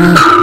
Mm-hmm.